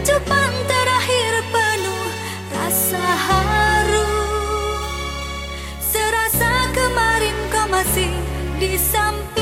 Kecupan terakhir penuh rasa haru Serasa kemarin kau masih di samping.